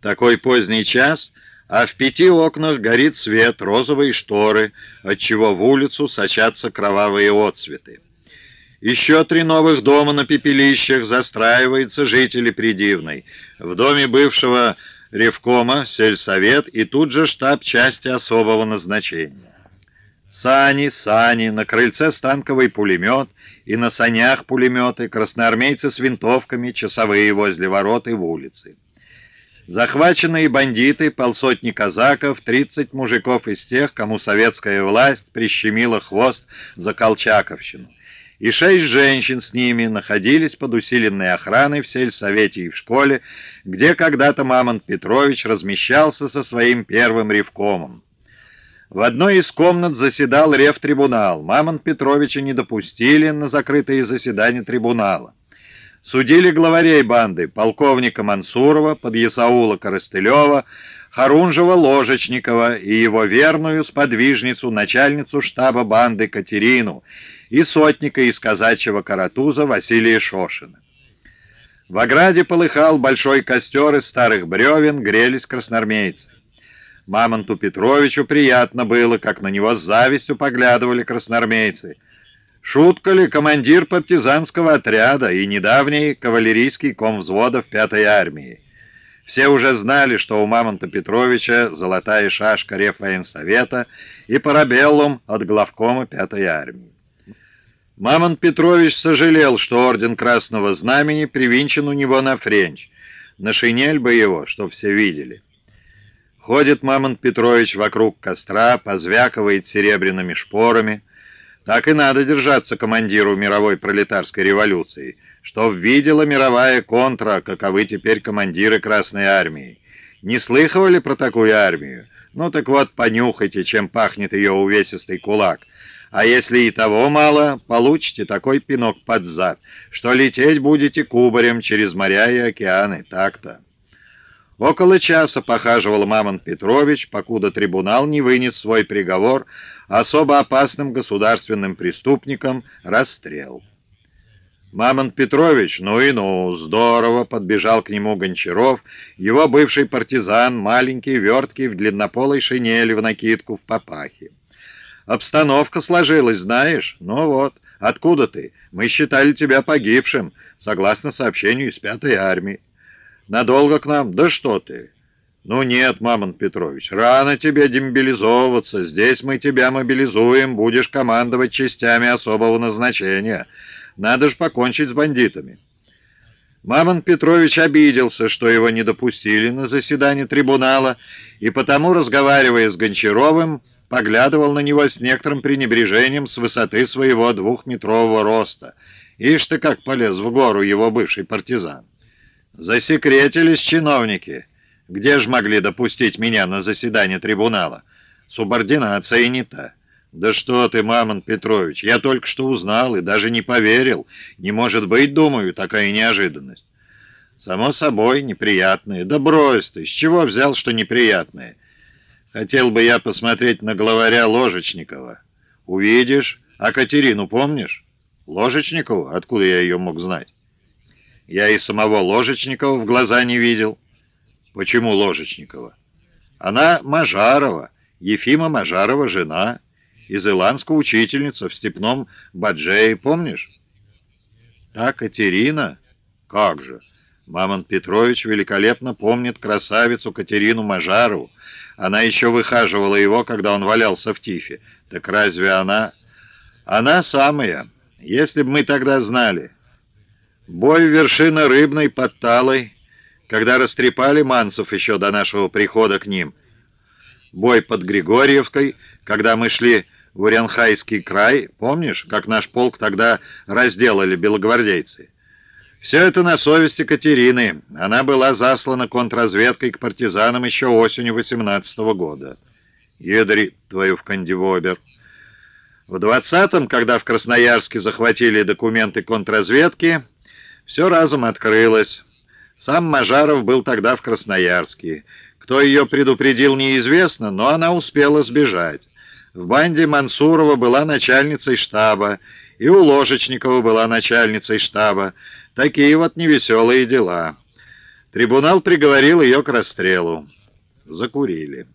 Такой поздний час, а в пяти окнах горит свет, розовые шторы, отчего в улицу сочатся кровавые отцветы. Еще три новых дома на пепелищах застраиваются жители Придивной. В доме бывшего ревкома, сельсовет и тут же штаб части особого назначения. Сани, сани, на крыльце станковый пулемет и на санях пулеметы, красноармейцы с винтовками, часовые возле ворот и в улице. Захваченные бандиты, полсотни казаков, тридцать мужиков из тех, кому советская власть прищемила хвост за колчаковщину и шесть женщин с ними находились под усиленной охраной в сельсовете и в школе, где когда-то Мамонт Петрович размещался со своим первым ревкомом. В одной из комнат заседал ревтрибунал. Мамонт Петровича не допустили на закрытые заседания трибунала. Судили главарей банды, полковника Мансурова, подъясаула Коростылева, Харунжева-Ложечникова и его верную сподвижницу, начальницу штаба банды Катерину и сотника из казачьего Каратуза Василия Шошина. В ограде полыхал большой костер из старых бревен, грелись красноармейцы. Мамонту Петровичу приятно было, как на него с завистью поглядывали красноармейцы. Шутка ли командир партизанского отряда и недавний кавалерийский комвзвода в пятой армии? Все уже знали, что у Мамонта Петровича золотая шашка Реввоенсовета и парабеллум от главкома пятой армии. Мамонт Петрович сожалел, что орден Красного Знамени привинчен у него на френч. На шинель бы его, чтоб все видели. Ходит Мамонт Петрович вокруг костра, позвякивает серебряными шпорами. Так и надо держаться командиру мировой пролетарской революции — что видела мировая контра, каковы теперь командиры Красной Армии. Не слыхивали про такую армию? Ну так вот, понюхайте, чем пахнет ее увесистый кулак. А если и того мало, получите такой пинок под зад, что лететь будете кубарем через моря и океаны, так-то. Около часа похаживал Мамонт Петрович, покуда трибунал не вынес свой приговор особо опасным государственным преступникам расстрел. Мамонт Петрович, ну и ну, здорово, подбежал к нему Гончаров, его бывший партизан, маленький, верткий, в длиннополой шинели, в накидку, в папахе. Обстановка сложилась, знаешь? Ну вот, откуда ты? Мы считали тебя погибшим, согласно сообщению из пятой армии. Надолго к нам? Да что ты? Ну нет, Мамонт Петрович, рано тебе демобилизовываться, здесь мы тебя мобилизуем, будешь командовать частями особого назначения». Надо же покончить с бандитами. Мамон Петрович обиделся, что его не допустили на заседание трибунала, и потому, разговаривая с Гончаровым, поглядывал на него с некоторым пренебрежением с высоты своего двухметрового роста. Ишь ты как полез в гору его бывший партизан. Засекретились чиновники. Где же могли допустить меня на заседание трибунала? Субординация не та. «Да что ты, Мамонт Петрович, я только что узнал и даже не поверил. Не может быть, думаю, такая неожиданность». «Само собой, неприятные. Да брось ты, с чего взял, что неприятные? Хотел бы я посмотреть на главаря Ложечникова. Увидишь. А Катерину помнишь? Ложечникову? Откуда я ее мог знать? Я и самого Ложечникова в глаза не видел. Почему Ложечникова? Она Мажарова, Ефима Мажарова жена» из Иланска учительница в степном Баджее, помнишь? Та Катерина? Как же! Мамонт Петрович великолепно помнит красавицу Катерину Мажарову. Она еще выхаживала его, когда он валялся в тифе. Так разве она... Она самая. Если бы мы тогда знали. Бой вершина рыбной под Талой, когда растрепали манцев еще до нашего прихода к ним. Бой под Григорьевкой, когда мы шли в Урянхайский край, помнишь, как наш полк тогда разделали белогвардейцы? Все это на совести Катерины. Она была заслана контрразведкой к партизанам еще осенью 18 -го года. Едри твою в кандивобер. В 20-м, когда в Красноярске захватили документы контрразведки, все разом открылось. Сам Мажаров был тогда в Красноярске. Кто ее предупредил, неизвестно, но она успела сбежать. В банде Мансурова была начальницей штаба, и у Ложечникова была начальницей штаба. Такие вот невеселые дела. Трибунал приговорил ее к расстрелу. Закурили.